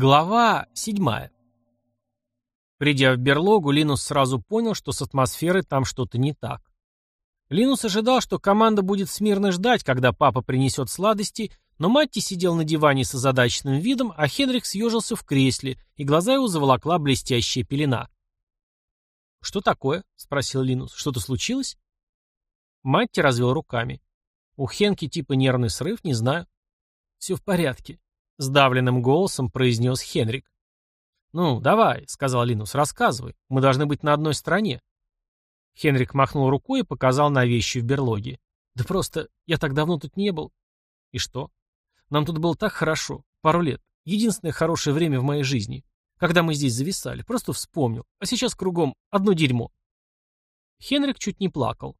Глава седьмая. Придя в берлогу, Линус сразу понял, что с атмосферой там что-то не так. Линус ожидал, что команда будет смирно ждать, когда папа принесет сладости, но Матти сидел на диване с озадаченным видом, а Хенрик съежился в кресле, и глаза его заволокла блестящая пелена. «Что такое?» — спросил Линус. «Что-то случилось?» Матти развел руками. «У Хенки типа нервный срыв, не знаю». «Все в порядке», — сдавленным голосом произнес Хенрик. «Ну, давай», — сказал Линус, — «рассказывай. Мы должны быть на одной стороне». Хенрик махнул рукой и показал на вещи в берлоге. «Да просто я так давно тут не был». «И что?» «Нам тут было так хорошо. Пару лет. Единственное хорошее время в моей жизни. Когда мы здесь зависали. Просто вспомнил. А сейчас кругом одно дерьмо». Хенрик чуть не плакал.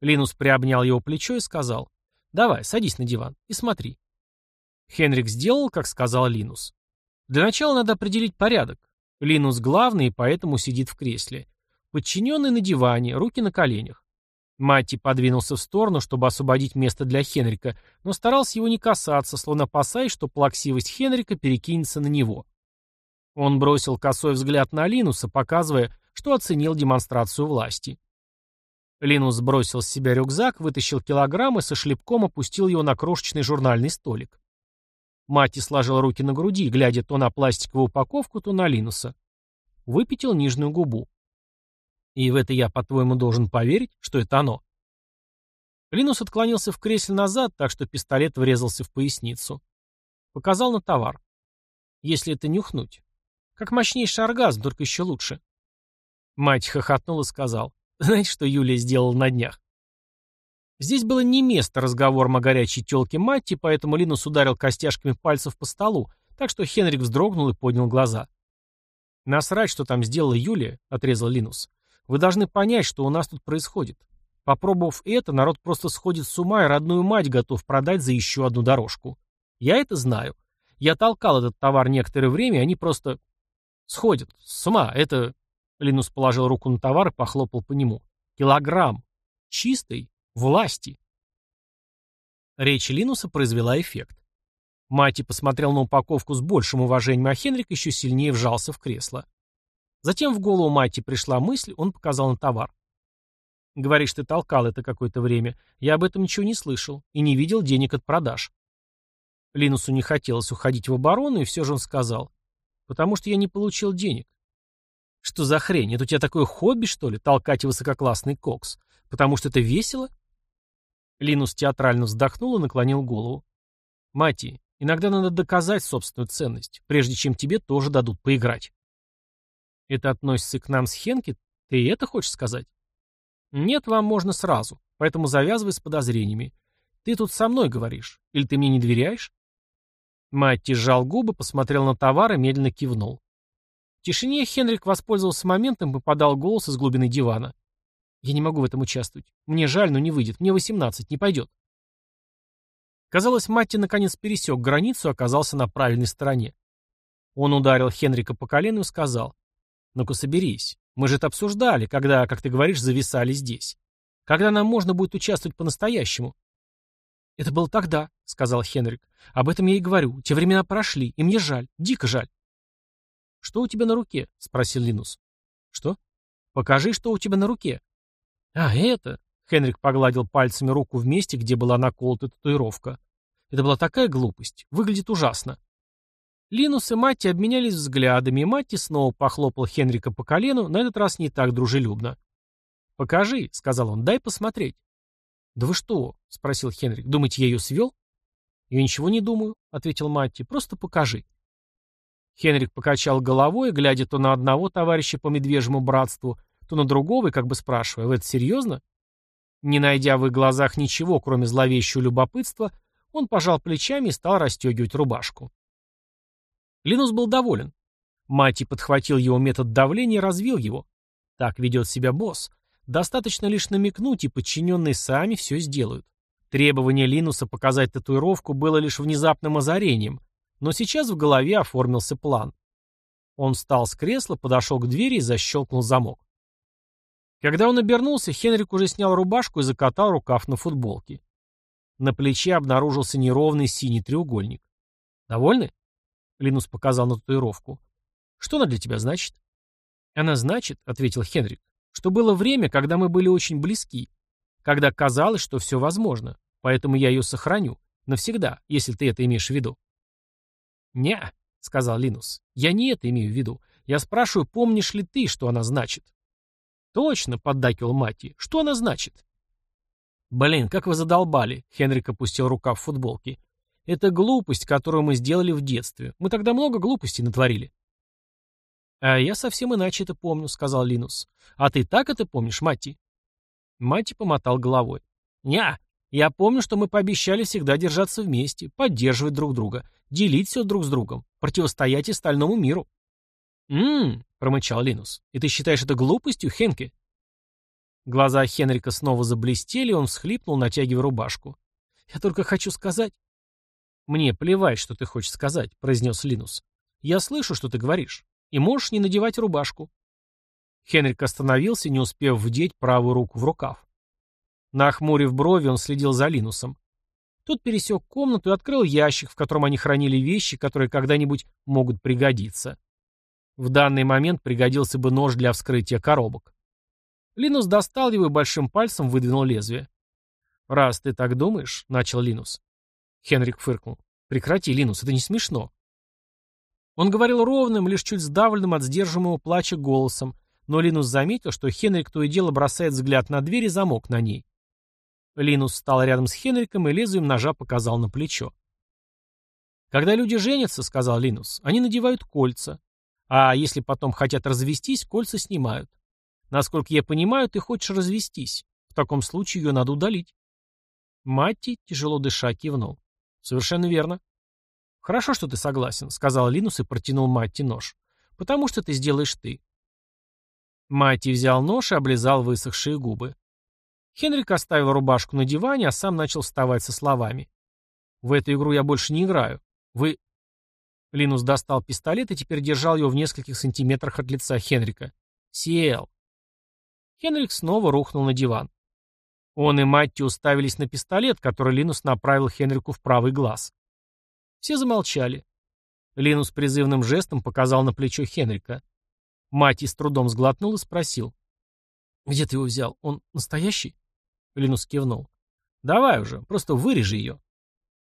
Линус приобнял его плечо и сказал. «Давай, садись на диван и смотри. Хенрик сделал, как сказал Линус. Для начала надо определить порядок. Линус главный, поэтому сидит в кресле. Подчиненный на диване, руки на коленях. Матти подвинулся в сторону, чтобы освободить место для Хенрика, но старался его не касаться, словно опасаясь, что плаксивость Хенрика перекинется на него. Он бросил косой взгляд на Линуса, показывая, что оценил демонстрацию власти. Линус сбросил с себя рюкзак, вытащил килограмм и со шлепком опустил его на крошечный журнальный столик. Мати сложил руки на груди, глядя то на пластиковую упаковку, то на Линуса. Выпятил нижнюю губу. И в это я, по-твоему, должен поверить, что это оно? Линус отклонился в кресле назад, так что пистолет врезался в поясницу. Показал на товар. Если это нюхнуть. Как мощнейший оргазм, только еще лучше. Мать хохотнул и сказал. Знаете, что Юлия сделала на днях? Здесь было не место разговором о горячей тёлке Матти, поэтому Линус ударил костяшками пальцев по столу, так что Хенрик вздрогнул и поднял глаза. «Насрать, что там сделала Юлия», — отрезал Линус. «Вы должны понять, что у нас тут происходит. Попробовав это, народ просто сходит с ума и родную мать готов продать за еще одну дорожку. Я это знаю. Я толкал этот товар некоторое время, и они просто сходят с ума. Это...» Линус положил руку на товар и похлопал по нему. «Килограмм. Чистый, власти. Речь Линуса произвела эффект. Мати посмотрел на упаковку с большим уважением, а Хенрик еще сильнее вжался в кресло. Затем в голову Мати пришла мысль, он показал на товар. «Говоришь, ты толкал это какое-то время. Я об этом ничего не слышал и не видел денег от продаж». Линусу не хотелось уходить в оборону, и все же он сказал. «Потому что я не получил денег». «Что за хрень? Это у тебя такое хобби, что ли, толкать высококлассный кокс? Потому что это весело?» Линус театрально вздохнул и наклонил голову. «Мати, иногда надо доказать собственную ценность, прежде чем тебе тоже дадут поиграть». «Это относится к нам с Хенки? Ты это хочешь сказать?» «Нет, вам можно сразу, поэтому завязывай с подозрениями. Ты тут со мной говоришь, или ты мне не доверяешь?» Матти сжал губы, посмотрел на товар и медленно кивнул. В тишине Хенрик воспользовался моментом и подал голос из глубины дивана. Я не могу в этом участвовать. Мне жаль, но не выйдет. Мне 18, не пойдет. Казалось, Матти наконец пересек границу и оказался на правильной стороне. Он ударил Хенрика по колену и сказал, «Ну-ка соберись. Мы же это обсуждали, когда, как ты говоришь, зависали здесь. Когда нам можно будет участвовать по-настоящему?» «Это было тогда», — сказал Хенрик. «Об этом я и говорю. Те времена прошли, и мне жаль, дико жаль». «Что у тебя на руке?» — спросил Линус. «Что?» «Покажи, что у тебя на руке». «А, это...» — Хенрик погладил пальцами руку в месте, где была наколота татуировка. «Это была такая глупость. Выглядит ужасно». Линус и Матти обменялись взглядами, и Матти снова похлопал Хенрика по колену, на этот раз не так дружелюбно. «Покажи», — сказал он, — «дай посмотреть». «Да вы что?» — спросил Хенрик. «Думаете, я ее свел?» «Я ничего не думаю», — ответил Матти. «Просто покажи». Хенрик покачал головой, глядя то на одного товарища по медвежьему братству, то на другого и как бы спрашивая, «Вы это серьезно?» Не найдя в их глазах ничего, кроме зловещего любопытства, он пожал плечами и стал расстегивать рубашку. Линус был доволен. Мати подхватил его метод давления и развил его. Так ведет себя босс. Достаточно лишь намекнуть, и подчиненные сами все сделают. Требование Линуса показать татуировку было лишь внезапным озарением, но сейчас в голове оформился план. Он встал с кресла, подошел к двери и защелкнул замок. Когда он обернулся, Хенрик уже снял рубашку и закатал рукав на футболке. На плече обнаружился неровный синий треугольник. «Довольны?» Линус показал на татуировку. Что она для тебя значит? Она значит, ответил Хенрик, что было время, когда мы были очень близки, когда казалось, что все возможно, поэтому я ее сохраню, навсегда, если ты это имеешь в виду. «Не», — сказал Линус, — «я не это имею в виду. Я спрашиваю, помнишь ли ты, что она значит?» «Точно», — поддакивал Мати, — «что она значит?» «Блин, как вы задолбали», — Хенрик опустил рука в футболке. «Это глупость, которую мы сделали в детстве. Мы тогда много глупостей натворили». «А я совсем иначе это помню», — сказал Линус. «А ты так это помнишь, Мати?» Мати помотал головой. «Ня, я помню, что мы пообещали всегда держаться вместе, поддерживать друг друга, делить все друг с другом, противостоять остальному миру». «М-м-м», промычал Линус. «И ты считаешь это глупостью, Хенке?» Глаза Хенрика снова заблестели, он всхлипнул, натягивая рубашку. «Я только хочу сказать...» «Мне плевать, что ты хочешь сказать», — произнес Линус. «Я слышу, что ты говоришь, и можешь не надевать рубашку». Хенрик остановился, не успев вдеть правую руку в рукав. Нахмурив брови, он следил за Линусом. Тот пересек комнату и открыл ящик, в котором они хранили вещи, которые когда-нибудь могут пригодиться. В данный момент пригодился бы нож для вскрытия коробок. Линус достал его и большим пальцем выдвинул лезвие. «Раз ты так думаешь», — начал Линус. Хенрик фыркнул. «Прекрати, Линус, это не смешно». Он говорил ровным, лишь чуть сдавленным от сдерживаемого плача голосом, но Линус заметил, что Хенрик то и дело бросает взгляд на дверь и замок на ней. Линус встал рядом с Хенриком и лезвием ножа показал на плечо. «Когда люди женятся, — сказал Линус, — они надевают кольца. А если потом хотят развестись, кольца снимают. Насколько я понимаю, ты хочешь развестись. В таком случае ее надо удалить». Матти, тяжело дыша, кивнул. «Совершенно верно». «Хорошо, что ты согласен», — сказал Линус и протянул Матти нож. «Потому что ты сделаешь ты». Матти взял нож и облизал высохшие губы. Хенрик оставил рубашку на диване, а сам начал вставать со словами. «В эту игру я больше не играю. Вы...» Линус достал пистолет и теперь держал его в нескольких сантиметрах от лица Хенрика. «Сел». Хенрик снова рухнул на диван. Он и Матти уставились на пистолет, который Линус направил Хенрику в правый глаз. Все замолчали. Линус призывным жестом показал на плечо Хенрика. Матти с трудом сглотнул и спросил. «Где ты его взял? Он настоящий?» Линус кивнул. «Давай уже, просто вырежи ее».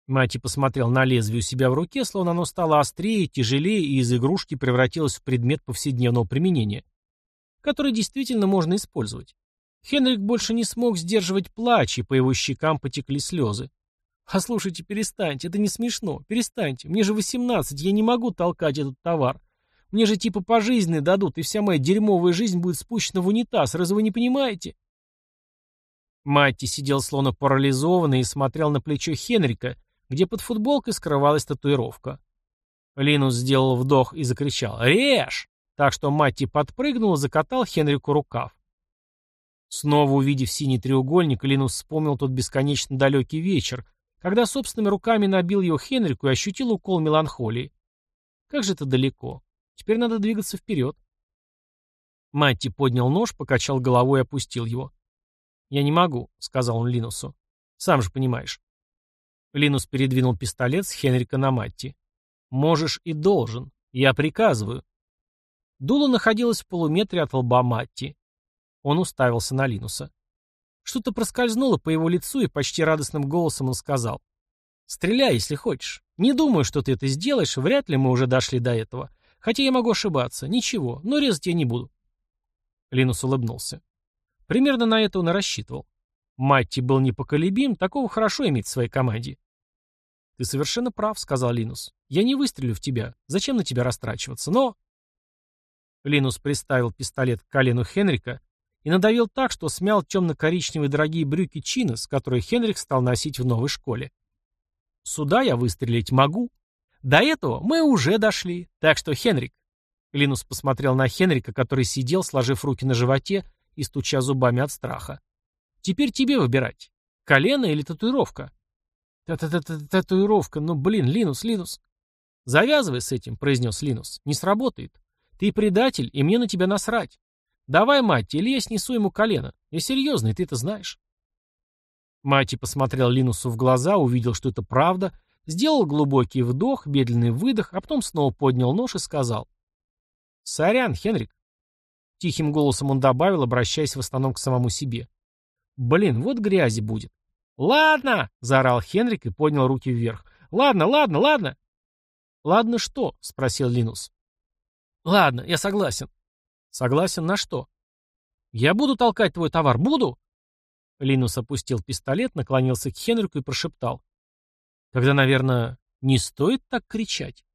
Мати посмотрел на лезвие у себя в руке, словно оно стало острее, тяжелее и из игрушки превратилось в предмет повседневного применения, который действительно можно использовать. Хенрик больше не смог сдерживать плач, и по его щекам потекли слезы. «А перестаньте, это не смешно, перестаньте, мне же восемнадцать, я не могу толкать этот товар. Мне же типа пожизненные дадут, и вся моя дерьмовая жизнь будет спущена в унитаз, разве вы не понимаете?» Матти сидел словно парализованный и смотрел на плечо Хенрика, где под футболкой скрывалась татуировка. Линус сделал вдох и закричал «Режь!», так что Матти подпрыгнул и закатал Хенрику рукав. Снова увидев синий треугольник, Линус вспомнил тот бесконечно далекий вечер, когда собственными руками набил его Хенрику и ощутил укол меланхолии. Как же это далеко. Теперь надо двигаться вперед. Матти поднял нож, покачал головой и опустил его. «Я не могу», — сказал он Линусу. «Сам же понимаешь». Линус передвинул пистолет с Хенрика на Матти. «Можешь и должен. Я приказываю». Дуло находилось в полуметре от лба Матти. Он уставился на Линуса. Что-то проскользнуло по его лицу, и почти радостным голосом он сказал. «Стреляй, если хочешь. Не думаю, что ты это сделаешь, вряд ли мы уже дошли до этого. Хотя я могу ошибаться. Ничего, но резать я не буду». Линус улыбнулся. Примерно на это он и рассчитывал. Матти был непоколебим, такого хорошо иметь в своей команде. «Ты совершенно прав», — сказал Линус. «Я не выстрелю в тебя. Зачем на тебя растрачиваться? Но...» Линус приставил пистолет к колену Хенрика и надавил так, что смял темно-коричневые дорогие брюки Чинос, которые Хенрик стал носить в новой школе. «Сюда я выстрелить могу. До этого мы уже дошли. Так что, Хенрик...» Линус посмотрел на Хенрика, который сидел, сложив руки на животе и стуча зубами от страха. Теперь тебе выбирать. Колено или татуировка? Та-та-та-татуировка. Ну, блин, Линус, Линус. Завязывай с этим, произнес Линус. Не сработает. Ты предатель, и мне на тебя насрать. Давай, мать, или я снесу ему колено. Я серьезный, ты это знаешь. Мати посмотрел Линусу в глаза, увидел, что это правда, Сделал глубокий вдох, медленный выдох, а потом снова поднял нож и сказал. «Сорян, Хенрик». Тихим голосом он добавил, обращаясь в основном к самому себе. «Блин, вот грязи будет». «Ладно!» — заорал Хенрик и поднял руки вверх. «Ладно, ладно, ладно!» «Ладно что?» — спросил Линус. «Ладно, я согласен». «Согласен на что?» «Я буду толкать твой товар, буду?» Линус опустил пистолет, наклонился к Хенрику и прошептал. «Тогда, наверное, не стоит так кричать?»